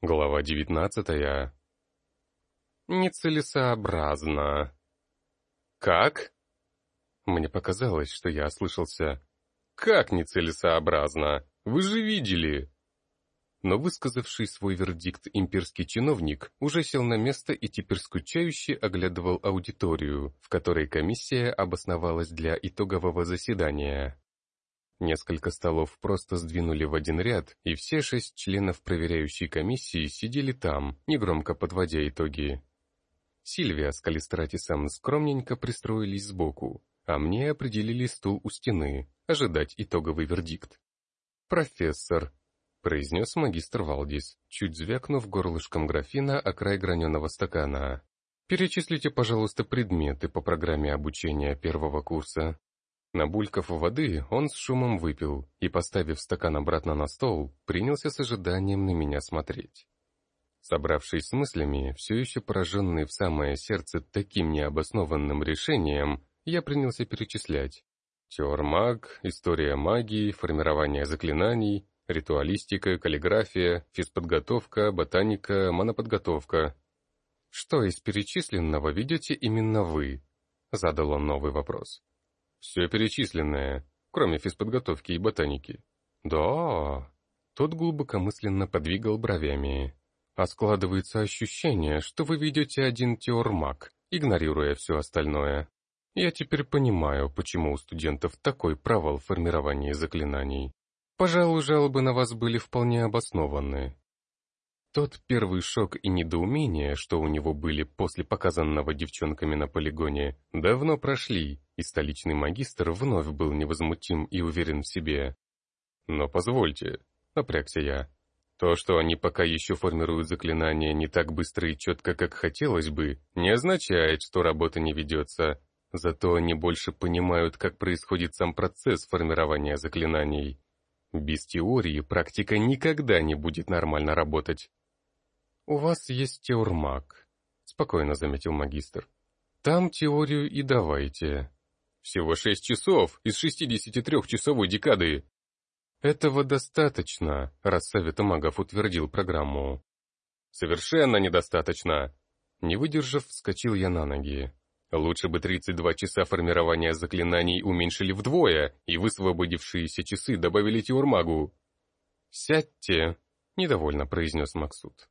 Глава девятнадцатая. Нецелесообразно. Как? Мне показалось, что я ослышался. Как нецелесообразно? Вы же видели. Но высказавший свой вердикт имперский чиновник уже сел на место и теперь скучающе оглядывал аудиторию, в которой комиссия обосновалась для итогового заседания. Несколько столов просто сдвинули в один ряд, и все шесть членов проверяющей комиссии сидели там, негромко подводя итоги. Сильвия с Калистратисом скромненько пристроились сбоку, а мне определили стул у стены, ожидать итоговый вердикт. «Профессор», — произнес магистр Валдис, чуть звякнув горлышком графина о край граненого стакана. «Перечислите, пожалуйста, предметы по программе обучения первого курса». Набулькав воды, он с шумом выпил и, поставив стакан обратно на стол, принялся с ожиданием на меня смотреть. Собравшись с мыслями, все еще пораженный в самое сердце таким необоснованным решением, я принялся перечислять. Теормаг, история магии, формирование заклинаний, ритуалистика, каллиграфия, физподготовка, ботаника, моноподготовка. «Что из перечисленного ведете именно вы?» — задал он новый вопрос. Все перечисленное, кроме физподготовки и ботаники. Да, тот глубокомысленно подвигал бровями. А складывается ощущение, что вы ведете один теормаг, игнорируя все остальное. Я теперь понимаю, почему у студентов такой провал в формировании заклинаний. Пожалуй, жалобы на вас были вполне обоснованы. Тот первый шок и недоумение, что у него были после показанного девчонками на полигоне, давно прошли, и столичный магистр вновь был невозмутим и уверен в себе. «Но позвольте», — напрягся я, — «то, что они пока еще формируют заклинания не так быстро и четко, как хотелось бы, не означает, что работа не ведется. Зато они больше понимают, как происходит сам процесс формирования заклинаний. Без теории практика никогда не будет нормально работать. «У вас есть теормаг», — спокойно заметил магистр. «Там теорию и давайте». «Всего шесть часов из шестидесяти трехчасовой декады». «Этого достаточно», раз Совет магов утвердил программу. «Совершенно недостаточно». Не выдержав, вскочил я на ноги. Лучше бы 32 часа формирования заклинаний уменьшили вдвое и высвободившиеся часы добавили теормагу. «Сядьте», — недовольно произнес Максут.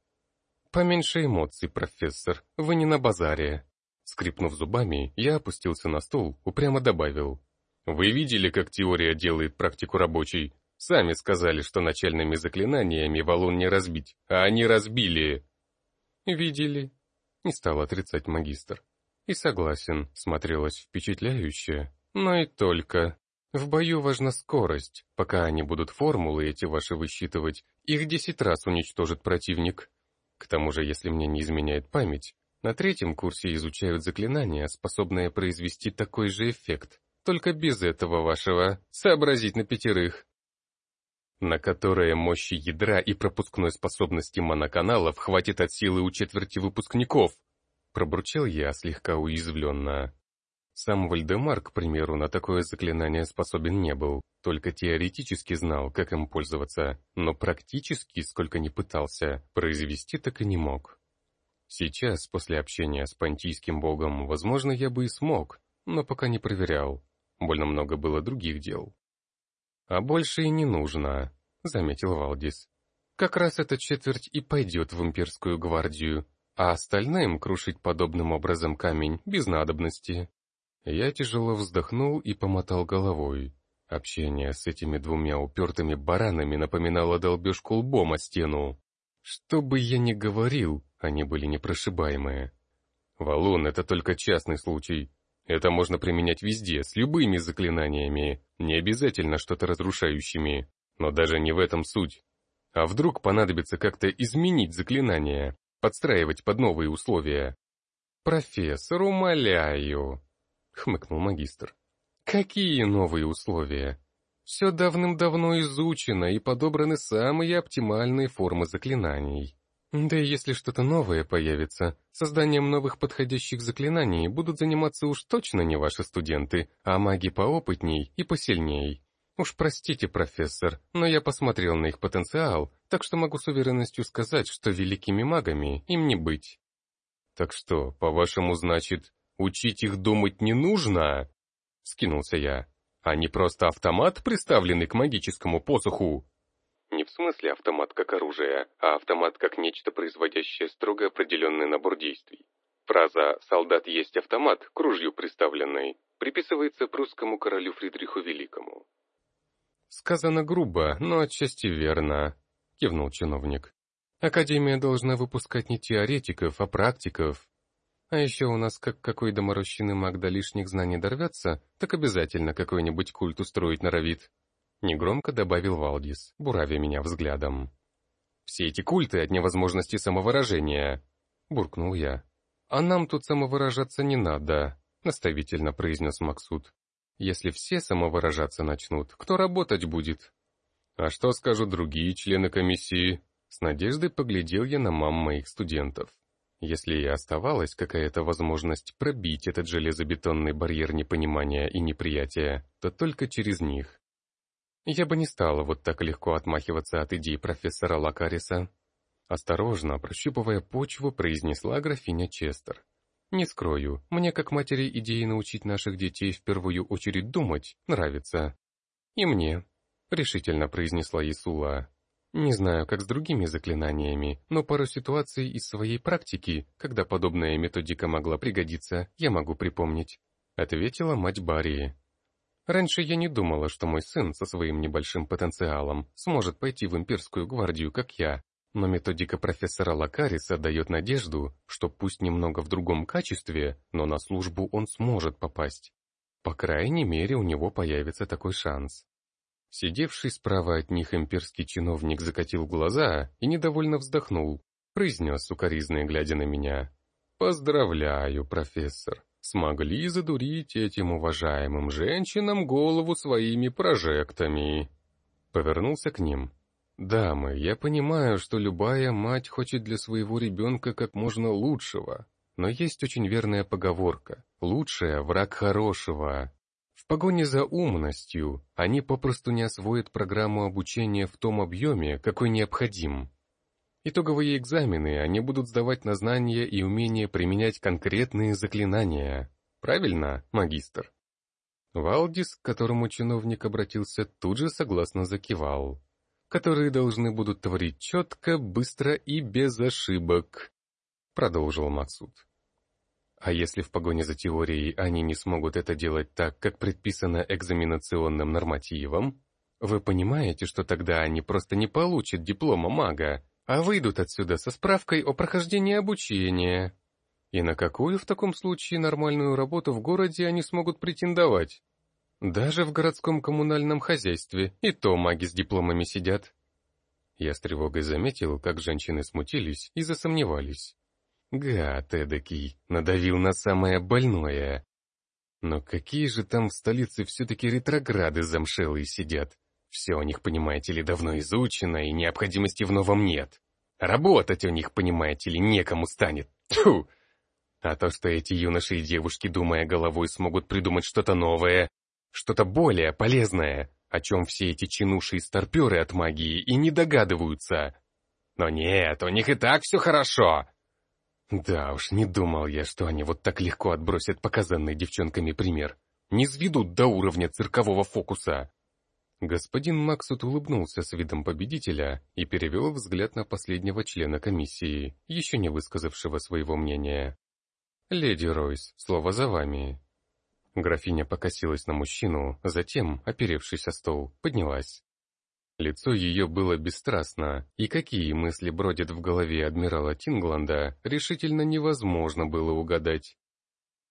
«Поменьше эмоций, профессор, вы не на базаре». Скрипнув зубами, я опустился на стул, упрямо добавил. «Вы видели, как теория делает практику рабочей? Сами сказали, что начальными заклинаниями валун не разбить, а они разбили». «Видели», — не стал отрицать магистр. «И согласен, смотрелось впечатляюще, но и только. В бою важна скорость. Пока они будут формулы эти ваши высчитывать, их десять раз уничтожит противник. К тому же, если мне не изменяет память, на третьем курсе изучают заклинания, способные произвести такой же эффект, только без этого вашего «сообразить на пятерых», на которое мощи ядра и пропускной способности моноканалов хватит от силы у четверти выпускников, пробурчал я слегка уязвленно. Сам Вальдемар, к примеру, на такое заклинание способен не был, только теоретически знал, как им пользоваться, но практически, сколько ни пытался, произвести так и не мог. Сейчас, после общения с понтийским богом, возможно, я бы и смог, но пока не проверял. Больно много было других дел. «А больше и не нужно», — заметил Валдис. «Как раз эта четверть и пойдет в имперскую гвардию, а остальным крушить подобным образом камень без надобности». Я тяжело вздохнул и помотал головой. Общение с этими двумя упертыми баранами напоминало долбежку лбом о стену. Что бы я ни говорил, они были непрошибаемые. Валун — это только частный случай. Это можно применять везде, с любыми заклинаниями, не обязательно что-то разрушающими. Но даже не в этом суть. А вдруг понадобится как-то изменить заклинание, подстраивать под новые условия? «Профессор, умоляю!» Хмыкнул магистр. Какие новые условия? Все давным-давно изучено и подобраны самые оптимальные формы заклинаний. Да и если что-то новое появится, созданием новых подходящих заклинаний будут заниматься уж точно не ваши студенты, а маги поопытней и посильней. Уж простите, профессор, но я посмотрел на их потенциал, так что могу с уверенностью сказать, что великими магами им не быть. Так что, по-вашему, значит, учить их думать не нужно? Скинулся я. Не просто автомат, приставленный к магическому посоху? Не в смысле автомат как оружие, а автомат как нечто, производящее строго определенный набор действий. Фраза «солдат есть автомат» к ружью приставленной приписывается прусскому королю Фридриху Великому. «Сказано грубо, но отчасти верно», — кивнул чиновник. «Академия должна выпускать не теоретиков, а практиков. А еще у нас, как какой доморощенный маг до лишних знаний дорвется, так обязательно какой-нибудь культ устроить норовит». Негромко добавил Валдис, буравя меня взглядом. «Все эти культы от невозможности самовыражения», — буркнул я. «А нам тут самовыражаться не надо», — наставительно произнес Максут. Если все самовыражаться начнут, кто работать будет? А что скажут другие члены комиссии? С надеждой поглядел я на мам моих студентов. Если и оставалась какая-то возможность пробить этот железобетонный барьер непонимания и неприятия, то только через них. Я бы не стала вот так легко отмахиваться от идей профессора Лакариса. Осторожно, прощупывая почву, произнесла графиня Честер. Не скрою, мне как матери идеи научить наших детей в первую очередь думать нравится. И мне, решительно произнесла Исула. Не знаю, как с другими заклинаниями, но пару ситуаций из своей практики, когда подобная методика могла пригодиться, я могу припомнить. Ответила мать Барии. Раньше я не думала, что мой сын со своим небольшим потенциалом сможет пойти в имперскую гвардию, как я, но методика профессора Лакариса дает надежду, что пусть немного в другом качестве, но на службу он сможет попасть. По крайней мере, у него появится такой шанс. Сидевший справа от них имперский чиновник закатил глаза и недовольно вздохнул, произнес сукоризно, глядя на меня. «Поздравляю, профессор, смогли задурить этим уважаемым женщинам голову своими прожектами». Повернулся к ним. «Дамы, я понимаю, что любая мать хочет для своего ребенка как можно лучшего, но есть очень верная поговорка «лучшее – враг хорошего». Погоне за умностью они попросту не освоят программу обучения в том объеме, какой необходим. Итоговые экзамены они будут сдавать на знания и умение применять конкретные заклинания. Правильно, магистр? Валдис, к которому чиновник обратился, тут же согласно закивал которые должны будут творить четко, быстро и без ошибок», — продолжил Максут. А если в погоне за теорией они не смогут это делать так, как предписано экзаменационным нормативом, вы понимаете, что тогда они просто не получат диплома мага, а выйдут отсюда со справкой о прохождении обучения. И на какую в таком случае нормальную работу в городе они смогут претендовать? Даже в городском коммунальном хозяйстве и то маги с дипломами сидят. Я с тревогой заметил, как женщины смутились и засомневались. Гад эдакий, надавил на самое больное. Но какие же там в столице все-таки ретрограды замшелые сидят? Все у них, понимаете ли, давно изучено, и необходимости в новом нет. Работать у них, понимаете ли, некому станет. Тьфу! А то, что эти юноши и девушки, думая головой, смогут придумать что-то новое, что-то более полезное, о чем все эти чинуши и старперы от магии и не догадываются. Но нет, у них и так все хорошо. Да уж, не думал я, что они вот так легко отбросят показанный девчонками пример. Не сведут до уровня циркового фокуса. Господин Максут улыбнулся с видом победителя и перевел взгляд на последнего члена комиссии, еще не высказавшего своего мнения. «Леди Ройс, слово за вами». Графиня покосилась на мужчину, затем, оперевшись о стол, поднялась. Лицо ее было бесстрастно, и какие мысли бродят в голове адмирала Тингланда, решительно невозможно было угадать.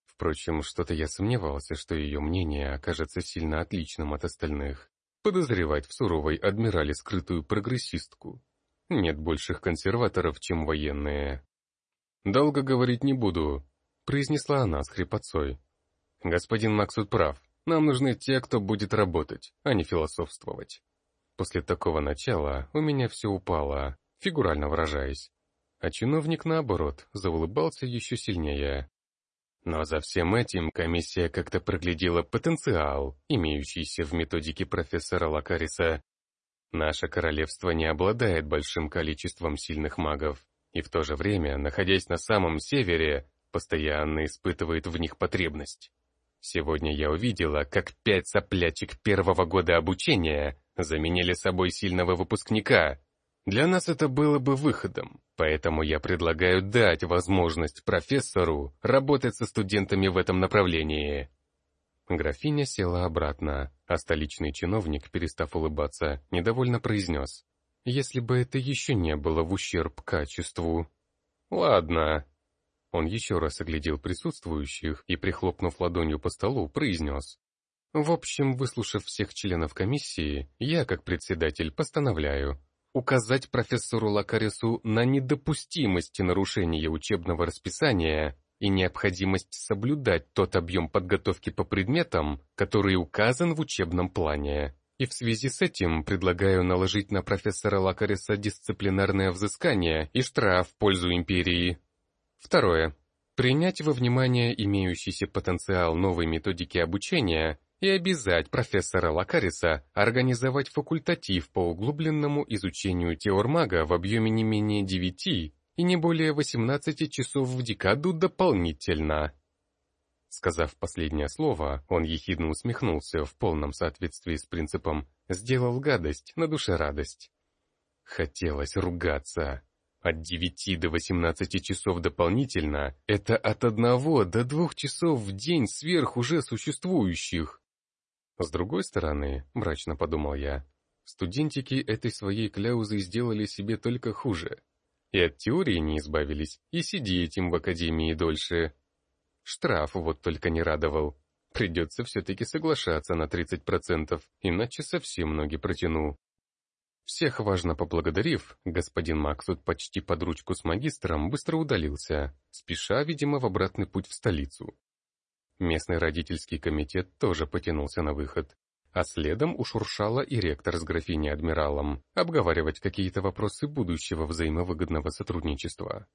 Впрочем, что-то я сомневался, что ее мнение окажется сильно отличным от остальных. Подозревать в суровой адмирале скрытую прогрессистку. Нет больших консерваторов, чем военные. «Долго говорить не буду», — произнесла она с хрипотцой. Господин Максут прав. Нам нужны те, кто будет работать, а не философствовать. После такого начала у меня все упало, фигурально выражаясь. А чиновник, наоборот, заулыбался еще сильнее. Но за всем этим комиссия как-то проглядела потенциал, имеющийся в методике профессора Лакариса. Наше королевство не обладает большим количеством сильных магов, и в то же время, находясь на самом севере, постоянно испытывает в них потребность. Сегодня я увидела, как пять соплячек первого года обучения заменили собой сильного выпускника. Для нас это было бы выходом, поэтому я предлагаю дать возможность профессору работать со студентами в этом направлении. Графиня села обратно, а столичный чиновник, перестав улыбаться, недовольно произнес. «Если бы это еще не было в ущерб качеству». «Ладно», он еще раз оглядел присутствующих и, прихлопнув ладонью по столу, произнес. В общем, выслушав всех членов комиссии, я, как председатель, постановляю указать профессору Лакарису на недопустимость нарушения учебного расписания и необходимость соблюдать тот объем подготовки по предметам, который указан в учебном плане. И в связи с этим предлагаю наложить на профессора Лакариса дисциплинарное взыскание и штраф в пользу империи. Второе. Принять во внимание имеющийся потенциал новой методики обучения и обязать профессора Лакариса организовать факультатив по углубленному изучению теормага в объеме не менее 9 и не более 18 часов в декаду дополнительно. Сказав последнее слово, он ехидно усмехнулся в полном соответствии с принципом «сделал гадость, на душе радость». Хотелось ругаться. От 9 до 18 часов дополнительно – это от 1 до 2 часов в день сверх уже существующих. С другой стороны, мрачно подумал я, студентики этой своей кляузы сделали себе только хуже. И от теории не избавились, и сидеть им в академии дольше. Штраф вот только не радовал. Придется все-таки соглашаться на 30%, иначе совсем ноги протяну. Всех важно поблагодарив, господин Максут почти под ручку с магистром быстро удалился, спеша, видимо, в обратный путь в столицу. Местный родительский комитет тоже потянулся на выход, а следом ушуршала и ректор с графиней-адмиралом обговаривать какие-то вопросы будущего взаимовыгодного сотрудничества.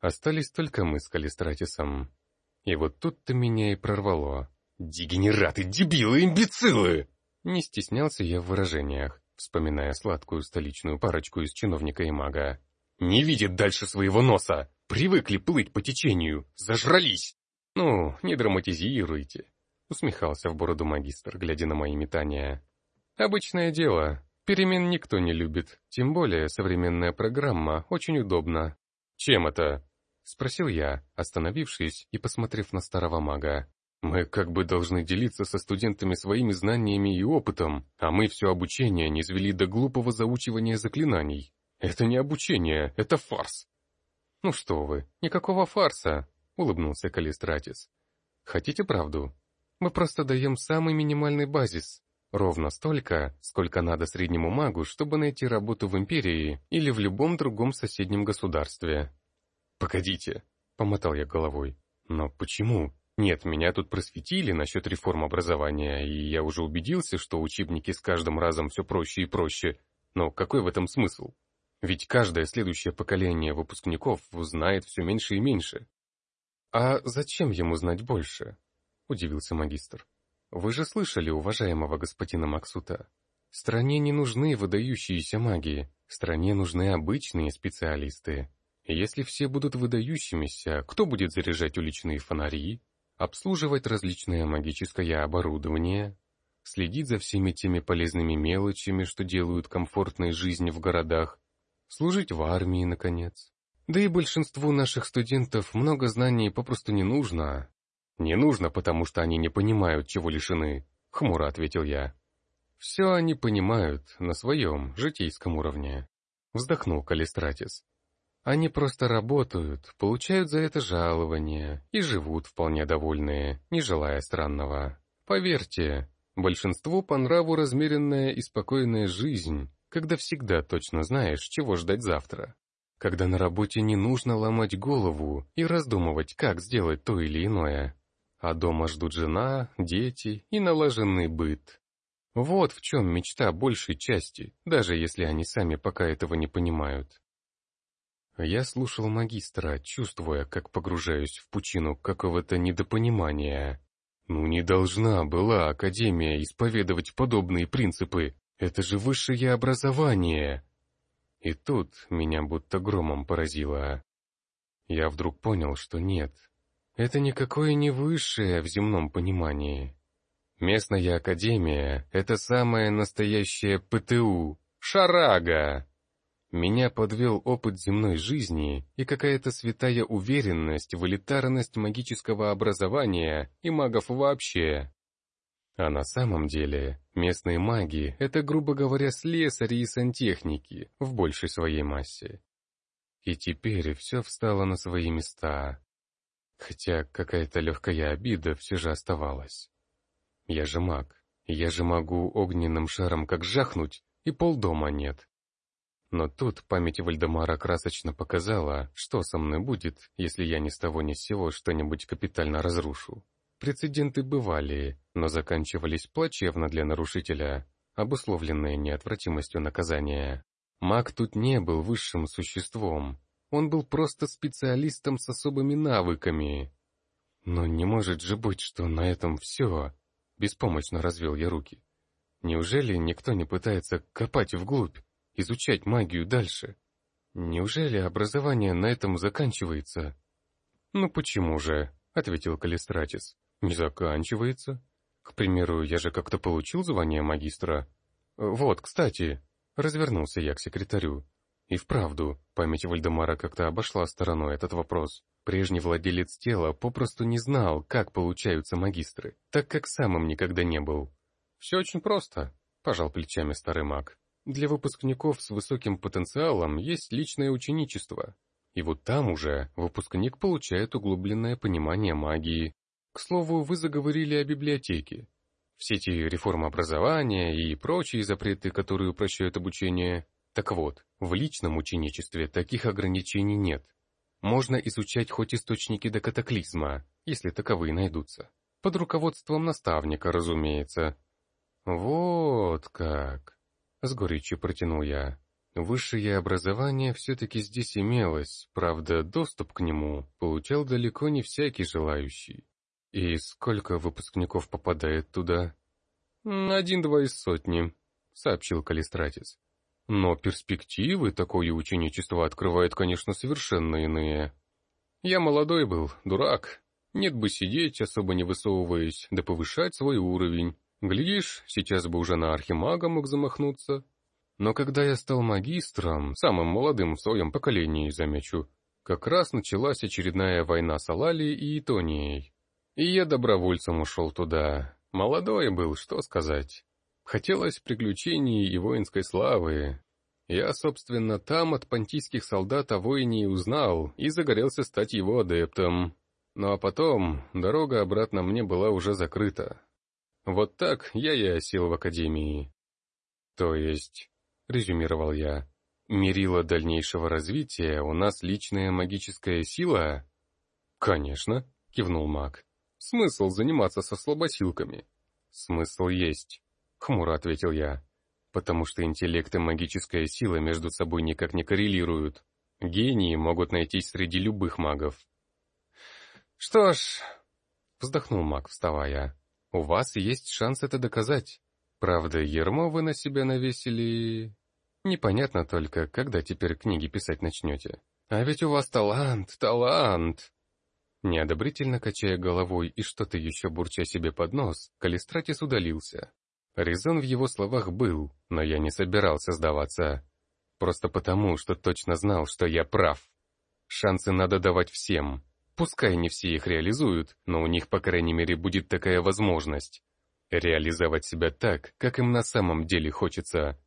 Остались только мы с Калистратисом. И вот тут-то меня и прорвало. «Дегенераты, дебилы, имбецилы!» Не стеснялся я в выражениях вспоминая сладкую столичную парочку из чиновника и мага. «Не видят дальше своего носа! Привыкли плыть по течению! Зажрались!» «Ну, не драматизируйте», — усмехался в бороду магистр, глядя на мои метания. «Обычное дело. Перемен никто не любит, тем более современная программа очень удобна». «Чем это?» — спросил я, остановившись и посмотрев на старого мага. Мы как бы должны делиться со студентами своими знаниями и опытом, а мы все обучение не свели до глупого заучивания заклинаний. Это не обучение, это фарс. Ну что вы, никакого фарса, улыбнулся Калистратис. Хотите правду? Мы просто даем самый минимальный базис. Ровно столько, сколько надо среднему магу, чтобы найти работу в Империи или в любом другом соседнем государстве. «Погодите», — помотал я головой. «Но почему? Нет, меня тут просветили насчет реформ образования, и я уже убедился, что учебники с каждым разом все проще и проще. Но какой в этом смысл? Ведь каждое следующее поколение выпускников знает все меньше и меньше. «А зачем ему знать больше?» — удивился магистр. «Вы же слышали уважаемого господина Максута. Стране не нужны выдающиеся маги, стране нужны обычные специалисты. Если все будут выдающимися, кто будет заряжать уличные фонари, обслуживать различное магическое оборудование, следить за всеми теми полезными мелочами, что делают комфортной жизнь в городах, служить в армии, наконец. Да и большинству наших студентов много знаний попросту не нужно. Не нужно, потому что они не понимают, чего лишены, хмуро ответил я. Все они понимают на своем житейском уровне. Вздохнул Калистратис. Они просто работают, получают за это жалование и живут вполне довольные, не желая странного. Поверьте, большинству по нраву размеренная и спокойная жизнь, когда всегда точно знаешь, чего ждать завтра. Когда на работе не нужно ломать голову и раздумывать, как сделать то или иное. А дома ждут жена, дети и налаженный быт. Вот в чем мечта большей части, даже если они сами пока этого не понимают. Я слушал магистра, чувствуя, как погружаюсь в пучину какого-то недопонимания. Ну не должна была Академия исповедовать подобные принципы. Это же высшее образование. И тут меня будто громом поразило. Я вдруг понял, что нет. Это никакое не высшее в земном понимании. Местная академия — это самое настоящее ПТУ, шарага. Меня подвел опыт земной жизни и какая-то святая уверенность в элитарность магического образования и магов вообще. А на самом деле местные маги — это, грубо говоря, слесари и сантехники в большей своей массе. И теперь все встало на свои места. Хотя какая-то легкая обида все же оставалась. Я же маг, я же могу огненным шаром как жахнуть, и полдома нет. Но тут память Вальдемара красочно показала, что со мной будет, если я ни с того ни с сего что-нибудь капитально разрушу. Прецеденты бывали, но заканчивались плачевно для нарушителя, обусловленные неотвратимостью наказания. Маг тут не был высшим существом, он был просто специалистом с особыми навыками. Но не может же быть, что на этом все. Беспомощно развел я руки. Неужели никто не пытается копать вглубь? Изучать магию дальше. Неужели образование на этом заканчивается? Ну почему же, ответил Калистратис. Не заканчивается. К примеру, я же как-то получил звание магистра. Вот, кстати, развернулся я к секретарю. И вправду, память Вальдемара как-то обошла стороной этот вопрос. Прежний владелец тела попросту не знал, как получаются магистры, так как сам им никогда не был. «Все очень просто», — пожал плечами старый маг. Для выпускников с высоким потенциалом есть личное ученичество. И вот там уже выпускник получает углубленное понимание магии. К слову, вы заговорили о библиотеке. Все эти реформы образования и прочие запреты, которые упрощают обучение. Так вот, в личном ученичестве таких ограничений нет. Можно изучать хоть источники до катаклизма, если таковые найдутся. Под руководством наставника, разумеется. Вот как. С горечью протянул я. Высшее образование все-таки здесь имелось, правда, доступ к нему получал далеко не всякий желающий. И сколько выпускников попадает туда? Один-два из сотни, сообщил Калистратис. Но перспективы такое ученичество открывает, конечно, совершенно иные. Я молодой был, дурак. Нет бы сидеть, особо не высовываясь, да повышать свой уровень. Глядишь, сейчас бы уже на архимага мог замахнуться. Но когда я стал магистром, самым молодым в своем поколении, замечу, как раз началась очередная война с Алалией и Итонией. И я добровольцем ушел туда. Молодой был, что сказать. Хотелось приключений и воинской славы. Я, собственно, там от понтийских солдат о воине и узнал, и загорелся стать его адептом. Ну а потом дорога обратно мне была уже закрыта. Вот так я и осел в академии. То есть, резюмировал я, мерило дальнейшего развития у нас личная магическая сила? Конечно, кивнул маг. Смысл заниматься со слабосилками? Смысл есть, хмуро ответил я. Потому что интеллект и магическая сила между собой никак не коррелируют. Гении могут найтись среди любых магов. Что ж, вздохнул маг, вставая. У вас есть шанс это доказать. Правда, ермо вы на себя навесили... Непонятно только, когда теперь книги писать начнете. А ведь у вас талант, талант!» Неодобрительно качая головой и что-то еще бурча себе под нос, Калистратис удалился. Резон в его словах был, но я не собирался сдаваться. Просто потому, что точно знал, что я прав. Шансы надо давать всем, Пускай не все их реализуют, но у них, по крайней мере, будет такая возможность. Реализовать себя так, как им на самом деле хочется.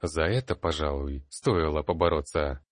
За это, пожалуй, стоило побороться.